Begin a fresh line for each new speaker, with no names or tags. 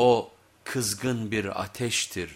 O kızgın bir ateştir.